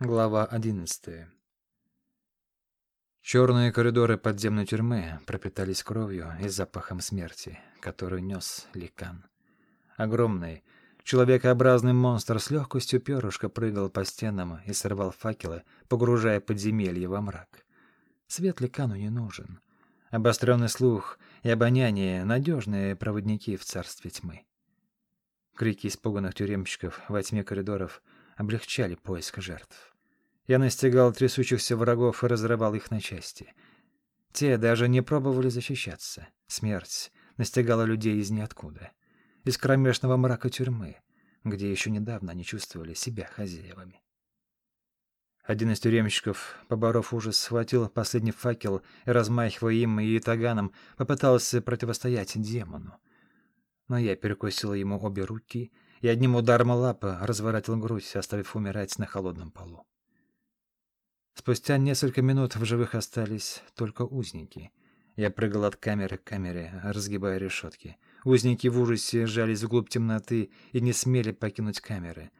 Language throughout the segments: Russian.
Глава одиннадцатая. Черные коридоры подземной тюрьмы пропитались кровью и запахом смерти, который нес Ликан. Огромный, человекообразный монстр с легкостью перышка прыгал по стенам и сорвал факелы, погружая подземелье во мрак. Свет Ликану не нужен. Обостренный слух и обоняние — надежные проводники в царстве тьмы. Крики испуганных тюремщиков во тьме коридоров — облегчали поиск жертв. Я настигал трясущихся врагов и разрывал их на части. Те даже не пробовали защищаться. Смерть настигала людей из ниоткуда. Из кромешного мрака тюрьмы, где еще недавно они чувствовали себя хозяевами. Один из тюремщиков, поборов ужас, схватил последний факел и, размахивая им и таганом, попытался противостоять демону. Но я перекусил ему обе руки и одним ударом лапы разворотил грудь, оставив умирать на холодном полу. Спустя несколько минут в живых остались только узники. Я прыгал от камеры к камере, разгибая решетки. Узники в ужасе сжались вглубь темноты и не смели покинуть камеры.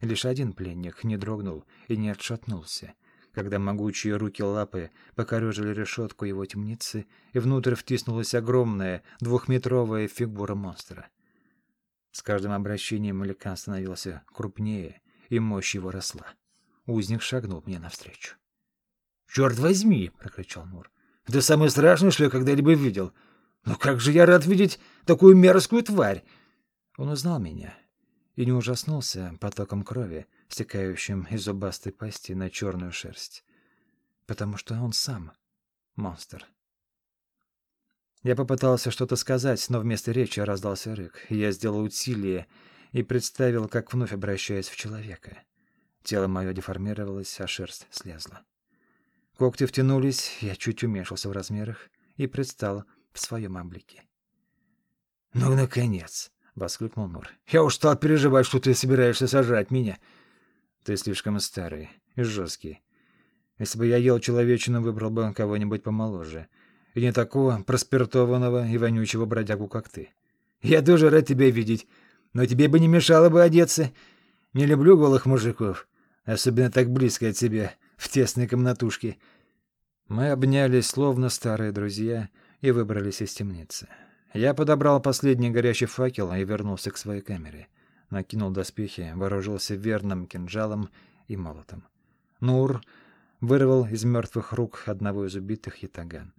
Лишь один пленник не дрогнул и не отшатнулся, когда могучие руки-лапы покорежили решетку его темницы, и внутрь втиснулась огромная двухметровая фигура монстра. С каждым обращением Ликан становился крупнее, и мощь его росла. Узник шагнул мне навстречу. «Черт возьми!» — прокричал Мур. «Это самое страшное, что я когда-либо видел. Но как же я рад видеть такую мерзкую тварь!» Он узнал меня и не ужаснулся потоком крови, стекающим из зубастой пасти на черную шерсть. Потому что он сам монстр. Я попытался что-то сказать, но вместо речи раздался рык. Я сделал усилие и представил, как вновь обращаюсь в человека. Тело мое деформировалось, а шерсть слезла. Когти втянулись, я чуть уменьшился в размерах и предстал в своем облике. «Ну, наконец!» — воскликнул Нур. «Я уж стал переживать, что ты собираешься сажать меня. Ты слишком старый и жесткий. Если бы я ел человечину, выбрал бы кого-нибудь помоложе и не такого проспиртованного и вонючего бродягу, как ты. Я тоже рад тебя видеть, но тебе бы не мешало бы одеться. Не люблю голых мужиков, особенно так близко от себя, в тесной комнатушке. Мы обнялись, словно старые друзья, и выбрались из темницы. Я подобрал последний горящий факел и вернулся к своей камере. Накинул доспехи, вооружился верным кинжалом и молотом. Нур вырвал из мертвых рук одного из убитых ятаган.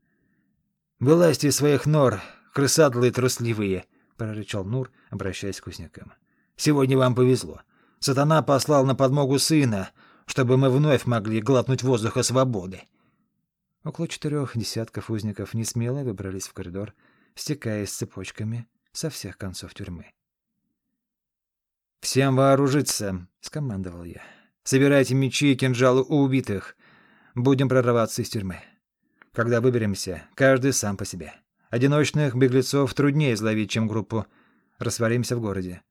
«Вылазьте из своих нор, крысадлые трусливые!» — прорычал Нур, обращаясь к кузнякам. «Сегодня вам повезло. Сатана послал на подмогу сына, чтобы мы вновь могли глотнуть воздуха свободы». Около четырех десятков узников несмело выбрались в коридор, стекаясь цепочками со всех концов тюрьмы. «Всем вооружиться!» — скомандовал я. «Собирайте мечи и кинжалы у убитых. Будем прорываться из тюрьмы». Когда выберемся, каждый сам по себе. Одиночных беглецов труднее изловить, чем группу. Растворимся в городе.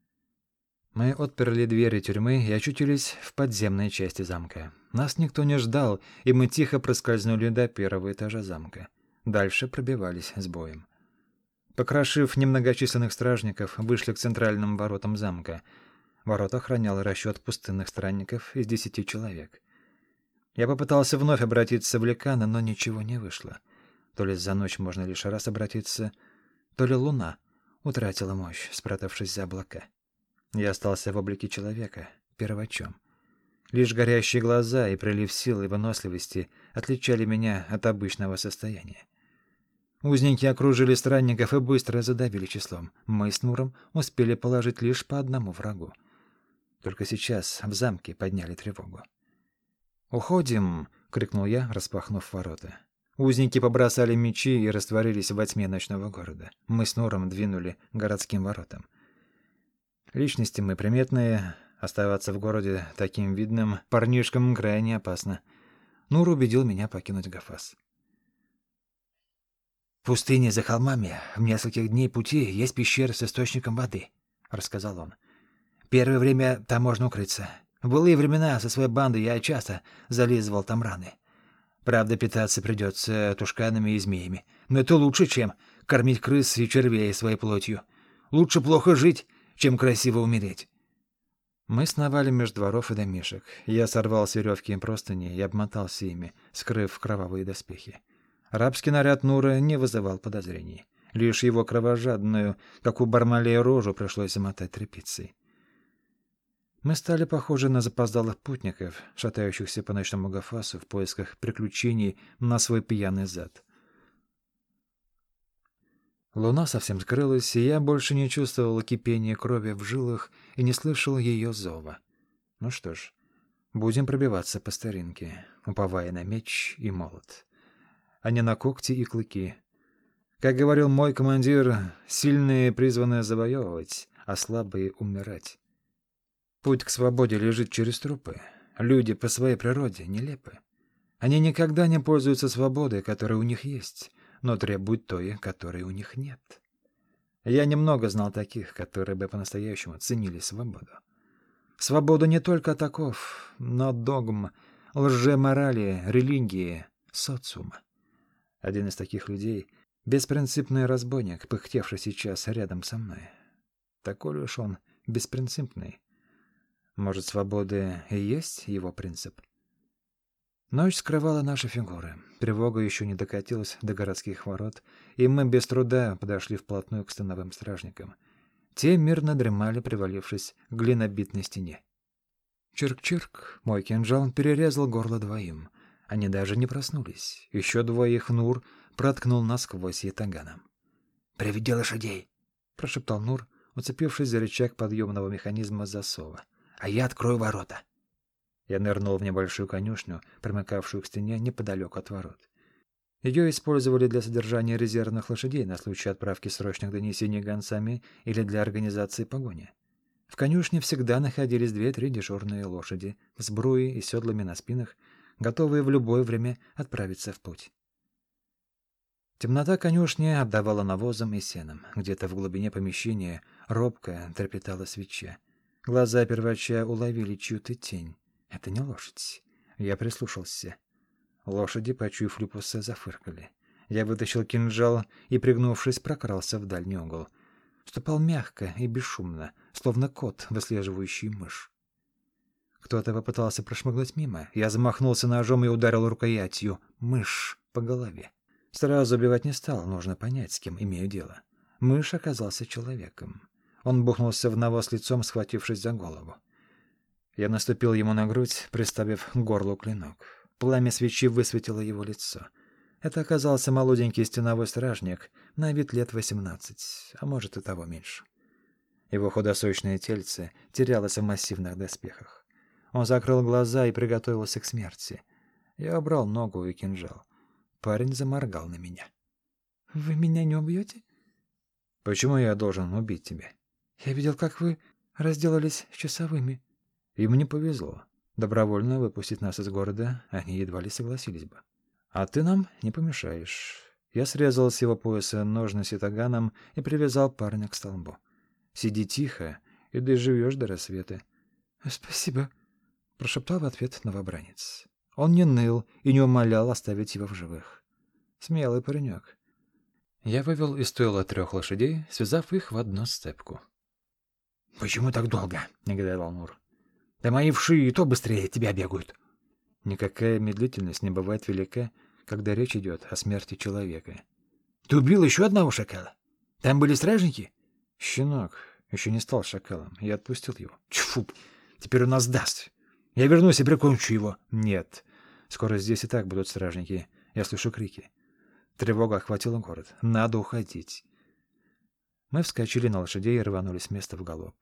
Мы отперли двери тюрьмы и очутились в подземной части замка. Нас никто не ждал, и мы тихо проскользнули до первого этажа замка. Дальше пробивались с боем. Покрошив немногочисленных стражников, вышли к центральным воротам замка. Ворота охранял расчет пустынных странников из десяти человек. Я попытался вновь обратиться в Ликана, но ничего не вышло. То ли за ночь можно лишь раз обратиться, то ли луна утратила мощь, спрятавшись за облака. Я остался в облике человека, первачом. Лишь горящие глаза и прилив сил и выносливости отличали меня от обычного состояния. Узники окружили странников и быстро задавили числом. Мы с Нуром успели положить лишь по одному врагу. Только сейчас в замке подняли тревогу. «Уходим!» — крикнул я, распахнув ворота. Узники побросали мечи и растворились во тьме ночного города. Мы с Нором двинули городским воротам. Личности мы приметные, оставаться в городе таким видным парнишкам крайне опасно. Нур убедил меня покинуть Гафас. «В за холмами в нескольких дней пути есть пещера с источником воды», — рассказал он. «Первое время там можно укрыться. В былые времена со своей бандой я часто зализывал там раны. Правда, питаться придется тушканами и змеями. Но это лучше, чем кормить крыс и червей своей плотью. Лучше плохо жить, чем красиво умереть. Мы сновали между дворов и домишек. Я сорвал с веревки простыни и обмотался ими, скрыв кровавые доспехи. Рабский наряд Нура не вызывал подозрений. Лишь его кровожадную, как у Бармалея, рожу пришлось замотать тряпицей. Мы стали похожи на запоздалых путников, шатающихся по ночному Гафасу в поисках приключений на свой пьяный зад. Луна совсем скрылась, и я больше не чувствовал кипения крови в жилах и не слышал ее зова. Ну что ж, будем пробиваться по старинке, уповая на меч и молот, а не на когти и клыки. Как говорил мой командир, сильные призваны завоевывать, а слабые — умирать. Путь к свободе лежит через трупы. Люди по своей природе нелепы. Они никогда не пользуются свободой, которая у них есть — но требуют той, которой у них нет. Я немного знал таких, которые бы по-настоящему ценили свободу. Свободу не только таков, но догм, лжеморали, религии, социума. Один из таких людей — беспринципный разбойник, пыхтевший сейчас рядом со мной. Такой лишь он беспринципный. Может, свобода и есть его принцип? Ночь скрывала наши фигуры. Тревога еще не докатилась до городских ворот, и мы без труда подошли вплотную к становым стражникам. Те мирно дремали, привалившись к глинобитной стене. Чирк-чирк, мой кинжал перерезал горло двоим. Они даже не проснулись. Еще двоих Нур проткнул насквозь ятаганом. «Приведи лошадей!» — прошептал Нур, уцепившись за рычаг подъемного механизма засова. «А я открою ворота!» Я нырнул в небольшую конюшню, примыкавшую к стене неподалеку от ворот. Ее использовали для содержания резервных лошадей на случай отправки срочных донесений гонцами или для организации погони. В конюшне всегда находились две-три дежурные лошади с бруей и седлами на спинах, готовые в любое время отправиться в путь. Темнота конюшни отдавала навозом и сеном. Где-то в глубине помещения робко трепетала свеча. Глаза первача уловили чью-то тень. Это не лошадь. Я прислушался. Лошади, почуяв люпуса, зафыркали. Я вытащил кинжал и, пригнувшись, прокрался в дальний угол. Ступал мягко и бесшумно, словно кот, выслеживающий мышь. Кто-то попытался прошмыгнуть мимо. Я замахнулся ножом и ударил рукоятью мышь по голове. Сразу убивать не стал, нужно понять, с кем имею дело. Мышь оказался человеком. Он бухнулся в навоз лицом, схватившись за голову. Я наступил ему на грудь, приставив к горлу клинок. Пламя свечи высветило его лицо. Это оказался молоденький стеновой стражник, на вид лет восемнадцать, а может и того меньше. Его худосочное тельце терялось в массивных доспехах. Он закрыл глаза и приготовился к смерти. Я убрал ногу и кинжал. Парень заморгал на меня. «Вы меня не убьете?» «Почему я должен убить тебя?» «Я видел, как вы разделались с часовыми». Им не повезло. Добровольно выпустить нас из города они едва ли согласились бы. А ты нам не помешаешь. Я срезал с его пояса ножны ситаганом и привязал парня к столбу. Сиди тихо и доживешь до рассвета. — Спасибо, — прошептал в ответ новобранец. Он не ныл и не умолял оставить его в живых. Смелый паренек. Я вывел из стойла трех лошадей, связав их в одну сцепку. — Почему так долго? — негодовал Нур. Да мои вши и то быстрее тебя бегают. Никакая медлительность не бывает велика, когда речь идет о смерти человека. Ты убил еще одного шакала? Там были стражники? Щенок еще не стал шакалом. Я отпустил его. Чфу! Теперь он нас даст. Я вернусь и прикончу его. Нет. Скоро здесь и так будут стражники. Я слышу крики. Тревога охватила город. Надо уходить. Мы вскочили на лошадей и рванулись с места в галоп.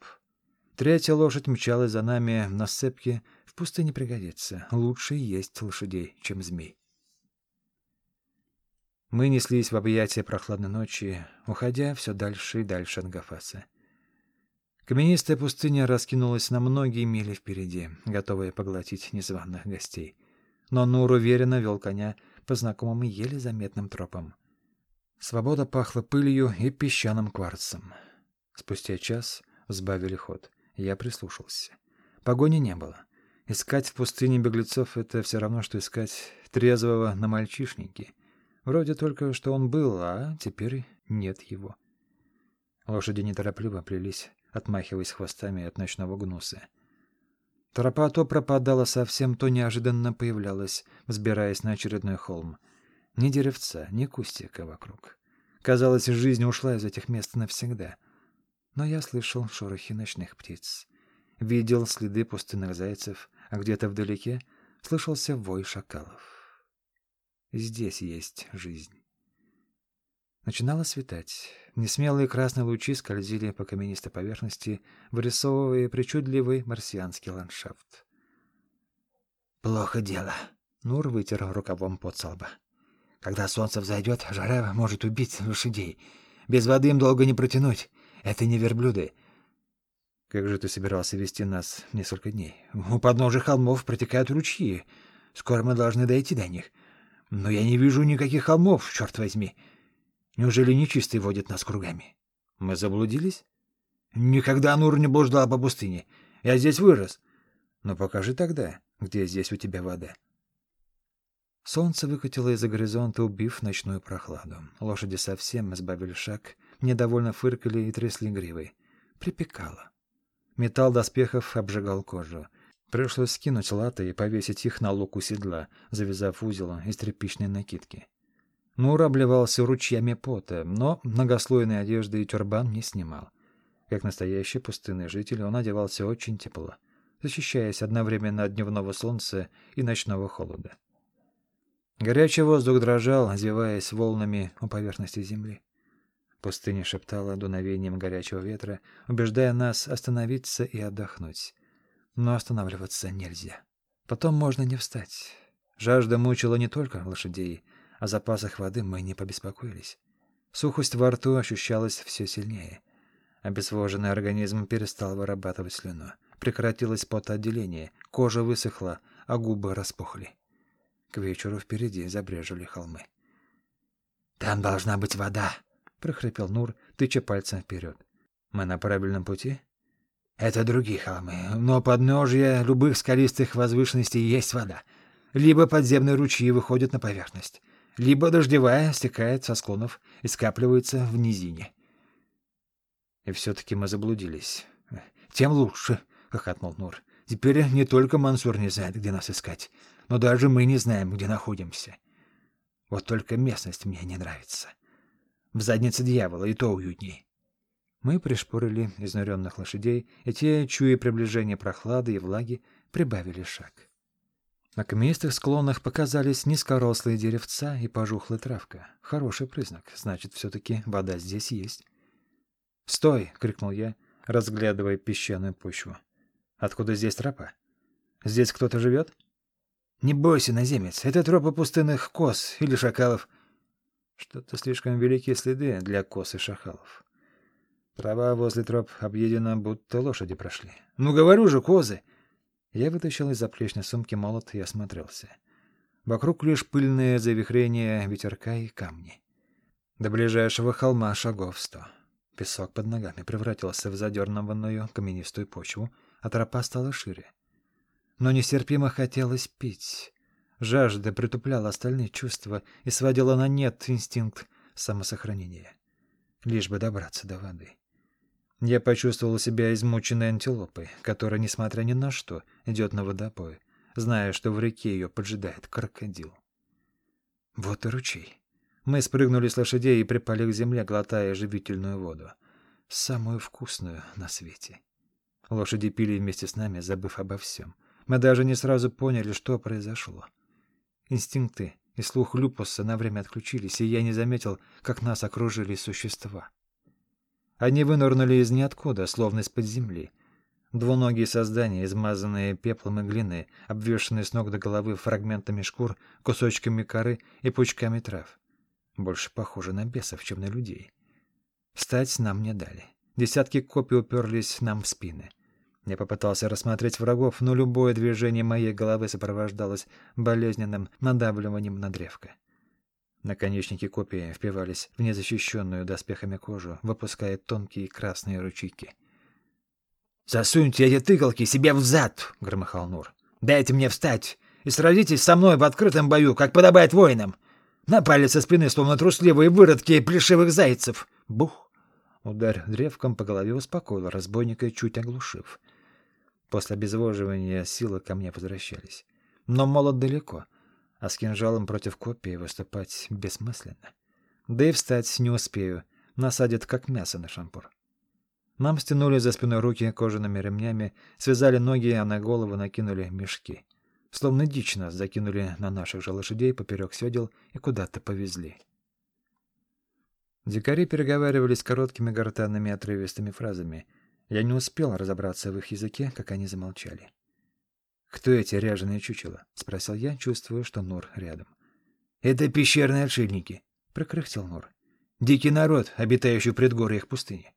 Третья лошадь мчалась за нами на сцепке. В пустыне пригодится. Лучше есть лошадей, чем змей. Мы неслись в объятия прохладной ночи, уходя все дальше и дальше от Гафаса. Каменистая пустыня раскинулась на многие мили впереди, готовая поглотить незваных гостей. Но Нур уверенно вел коня по знакомым еле заметным тропам. Свобода пахла пылью и песчаным кварцем. Спустя час сбавили ход — я прислушался. Погони не было. Искать в пустыне беглецов — это все равно, что искать трезвого на мальчишнике. Вроде только что он был, а теперь нет его. Лошади неторопливо плелись, отмахиваясь хвостами от ночного гнуса. Тропа то пропадала совсем, то неожиданно появлялась, взбираясь на очередной холм. Ни деревца, ни кустика вокруг. Казалось, жизнь ушла из этих мест навсегда. Но я слышал шорохи ночных птиц. Видел следы пустынных зайцев, а где-то вдалеке слышался вой шакалов. Здесь есть жизнь. Начинало светать. Несмелые красные лучи скользили по каменистой поверхности, вырисовывая причудливый марсианский ландшафт. «Плохо дело», — Нур вытер рукавом под солба. «Когда солнце взойдет, жара может убить лошадей. Без воды им долго не протянуть. Это не верблюды». «Как же ты собирался вести нас несколько дней?» «У подножия холмов протекают ручьи. Скоро мы должны дойти до них. Но я не вижу никаких холмов, черт возьми». Неужели нечистый водит нас кругами? Мы заблудились? Никогда Нур не блуждал по пустыне. Я здесь вырос. Но покажи тогда, где здесь у тебя вода. Солнце выкатило из-за горизонта, убив ночную прохладу. Лошади совсем избавили шаг, недовольно фыркали и трясли гривой. Припекало. Металл доспехов обжигал кожу. Пришлось скинуть латы и повесить их на луку седла, завязав узел из тряпичной накидки. Нур обливался ручьями пота, но многослойной одежды и тюрбан не снимал. Как настоящий пустынный житель, он одевался очень тепло, защищаясь одновременно от дневного солнца и ночного холода. Горячий воздух дрожал, извиваясь волнами у поверхности земли. Пустыня шептала дуновением горячего ветра, убеждая нас остановиться и отдохнуть. Но останавливаться нельзя. Потом можно не встать. Жажда мучила не только лошадей, о запасах воды мы не побеспокоились. Сухость во рту ощущалась все сильнее. Обезвоженный организм перестал вырабатывать слюну. Прекратилось потоотделение, кожа высохла, а губы распухли. К вечеру впереди забрежили холмы. «Там должна быть вода», — прохрипел Нур, тыча пальцем вперед. «Мы на правильном пути?» «Это другие холмы, но подножья любых скалистых возвышенностей есть вода. Либо подземные ручьи выходят на поверхность либо дождевая стекает со склонов и скапливается в низине. И все-таки мы заблудились. — Тем лучше, — хохотнул Нур. — Теперь не только Мансур не знает, где нас искать, но даже мы не знаем, где находимся. Вот только местность мне не нравится. В заднице дьявола и то уютней. Мы пришпорили изнуренных лошадей, и те, чуя приближение прохлады и влаги, прибавили шаг. На каменистых склонах показались низкорослые деревца и пожухлая травка. Хороший признак, значит, все-таки вода здесь есть. «Стой!» — крикнул я, разглядывая песчаную почву. «Откуда здесь тропа? Здесь кто-то живет?» «Не бойся, наземец, это тропа пустынных коз или шакалов». Что-то слишком великие следы для коз и шакалов. Трава возле троп объедена, будто лошади прошли. «Ну, говорю же, козы!» Я вытащил из заплечной сумки молот и осмотрелся. Вокруг лишь пыльные завихрения ветерка и камни. До ближайшего холма шагов сто. Песок под ногами превратился в задернованную каменистую почву, а тропа стала шире. Но нестерпимо хотелось пить. Жажда притупляла остальные чувства и сводила на нет инстинкт самосохранения. Лишь бы добраться до воды. Я почувствовал себя измученной антилопой, которая, несмотря ни на что, идет на водопой, зная, что в реке ее поджидает крокодил. Вот и ручей. Мы спрыгнули с лошадей и припали к земле, глотая живительную воду. Самую вкусную на свете. Лошади пили вместе с нами, забыв обо всем. Мы даже не сразу поняли, что произошло. Инстинкты и слух люпуса на время отключились, и я не заметил, как нас окружили существа. Они вынырнули из ниоткуда, словно из-под земли. Двуногие создания, измазанные пеплом и глиной, обвешанные с ног до головы фрагментами шкур, кусочками коры и пучками трав. Больше похоже на бесов, чем на людей. Встать нам не дали. Десятки копий уперлись нам в спины. Я попытался рассмотреть врагов, но любое движение моей головы сопровождалось болезненным надавливанием на древко. Наконечники копии впивались в незащищенную доспехами кожу, выпуская тонкие красные ручейки. «Засуньте эти тыкалки себе в зад!» — громыхал Нур. «Дайте мне встать и сразитесь со мной в открытом бою, как подобает воинам! Напали со спины, словно трусливые выродки плешивых зайцев! Бух!» Удар древком по голове успокоил разбойника, чуть оглушив. После обезвоживания силы ко мне возвращались. Но молот далеко, а с кинжалом против копии выступать бессмысленно. Да и встать не успею, насадят как мясо на шампур. Нам стянули за спиной руки кожаными ремнями, связали ноги, а на голову накинули мешки. Словно дичь нас закинули на наших же лошадей поперек седел и куда-то повезли. Дикари переговаривались короткими гортанными отрывистыми фразами. Я не успел разобраться в их языке, как они замолчали. «Кто эти ряженые чучела?» — спросил я, чувствуя, что Нур рядом. «Это пещерные отшельники», — прокряхтел Нур. «Дикий народ, обитающий в предгорьях пустыни».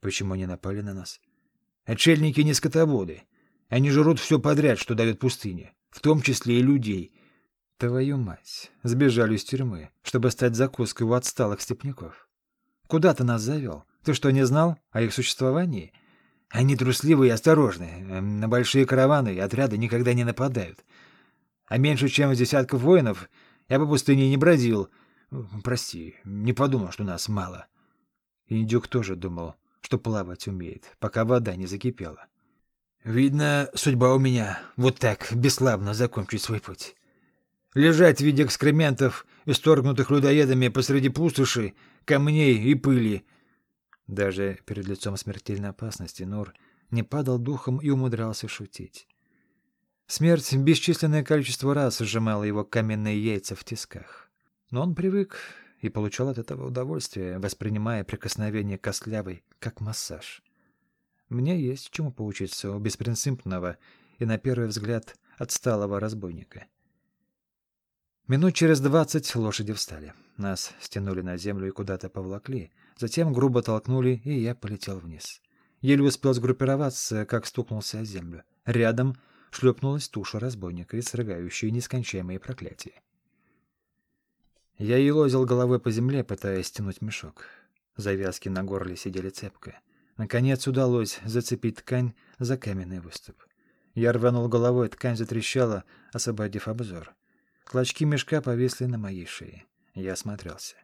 «Почему они напали на нас?» «Отшельники не скотободы. Они жрут все подряд, что дает пустыня, в том числе и людей. Твою мать, сбежали из тюрьмы, чтобы стать закуской у отсталых степняков. Куда ты нас завел? Ты что, не знал о их существовании? Они трусливые и осторожные. Эм, на большие караваны и отряды никогда не нападают. А меньше, чем с десятков воинов, я по пустыне не бродил. Прости, не подумал, что нас мало. Индюк тоже думал, что плавать умеет, пока вода не закипела. Видно, судьба у меня вот так бесславно закончить свой путь. Лежать в виде экскрементов, исторгнутых людоедами посреди пустоши, камней и пыли. Даже перед лицом смертельной опасности Нур не падал духом и умудрялся шутить. Смерть бесчисленное количество раз сжимала его каменные яйца в тисках. Но он привык и получал от этого удовольствие, воспринимая прикосновение костлявой как массаж. Мне есть чему поучиться у беспринципного и, на первый взгляд, отсталого разбойника. Минут через двадцать лошади встали. Нас стянули на землю и куда-то повлакли. Затем грубо толкнули, и я полетел вниз. Еле успел сгруппироваться, как стукнулся о землю. Рядом шлепнулась туша разбойника, изрыгающая нескончаемые проклятия. Я елозил головой по земле, пытаясь стянуть мешок. Завязки на горле сидели цепко. Наконец удалось зацепить ткань за каменный выступ. Я рванул головой, ткань затрещала, освободив обзор. Клочки мешка повисли на моей шее. Я осмотрелся.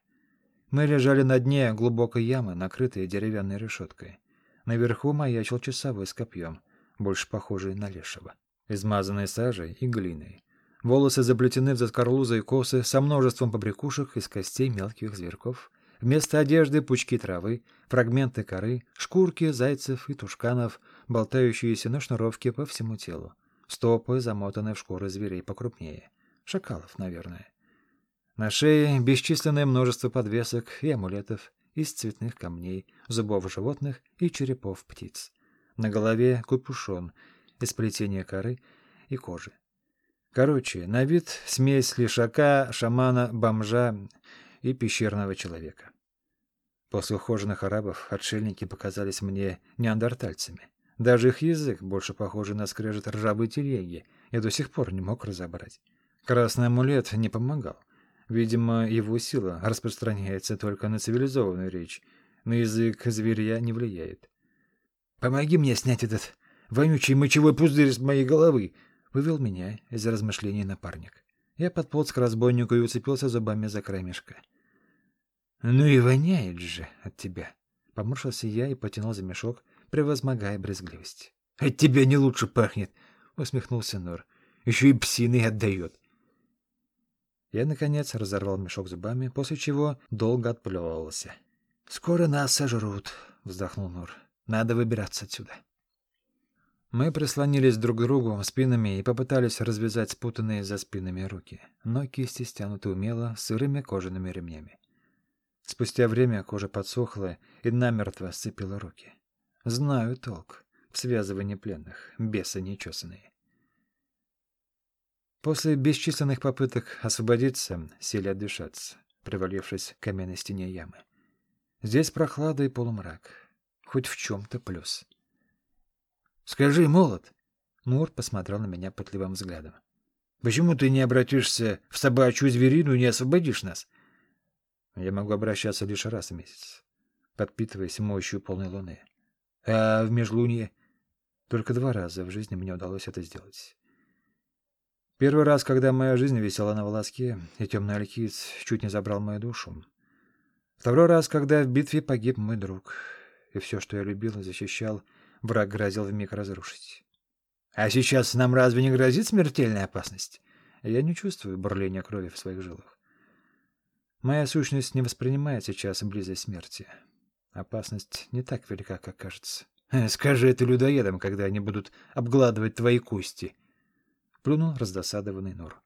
Мы лежали на дне глубокой ямы, накрытой деревянной решеткой. Наверху маячил часовой с копьем, больше похожий на лешего, измазанный сажей и глиной. Волосы заплетены в заскорлузы и косы со множеством побрякушек из костей мелких зверьков. Вместо одежды пучки травы, фрагменты коры, шкурки зайцев и тушканов, болтающиеся на шнуровке по всему телу. Стопы замотаны в шкуры зверей покрупнее. Шакалов, наверное. На шее бесчисленное множество подвесок и амулетов из цветных камней, зубов животных и черепов птиц. На голове капюшон из плетения коры и кожи. Короче, на вид смесь лишака, шамана, бомжа и пещерного человека. После ухоженных арабов отшельники показались мне неандертальцами. Даже их язык, больше похожий на скрежет ржавой телеги, я до сих пор не мог разобрать. Красный амулет не помогал. Видимо, его сила распространяется только на цивилизованную речь. На язык зверя не влияет. «Помоги мне снять этот вонючий мочевой пузырь с моей головы!» — вывел меня из размышлений напарник. Я подполз к разбойнику и уцепился зубами за край мешка. «Ну и воняет же от тебя!» Поморщился я и потянул за мешок, превозмогая брезгливость. «От тебя не лучше пахнет!» — усмехнулся Нор. «Еще и псиной отдает!» Я, наконец, разорвал мешок зубами, после чего долго отплевывался. «Скоро нас сожрут», — вздохнул Нур. «Надо выбираться отсюда». Мы прислонились друг к другу спинами и попытались развязать спутанные за спинами руки, но кисти стянуты умело сырыми кожаными ремнями. Спустя время кожа подсохла и намертво сцепила руки. Знаю толк в связывании пленных, бесы нечесанные. После бесчисленных попыток освободиться, сели отдышаться, привалившись к каменной стене ямы. Здесь прохлада и полумрак. Хоть в чем-то плюс. «Скажи, молот!» Нур посмотрел на меня пытливым взглядом. «Почему ты не обратишься в собачью зверину и не освободишь нас?» «Я могу обращаться лишь раз в месяц, подпитываясь мощью полной луны. А в межлуние?» Только два раза в жизни мне удалось это сделать. Первый раз, когда моя жизнь висела на волоске, и темный алькиц чуть не забрал мою душу. Второй раз, когда в битве погиб мой друг, и все, что я любил и защищал, враг грозил вмиг разрушить. А сейчас нам разве не грозит смертельная опасность? Я не чувствую бурления крови в своих жилах. Моя сущность не воспринимает сейчас близость смерти. Опасность не так велика, как кажется. Э, скажи это людоедам, когда они будут обгладывать твои кости. Плюнул раздосадованный Нур.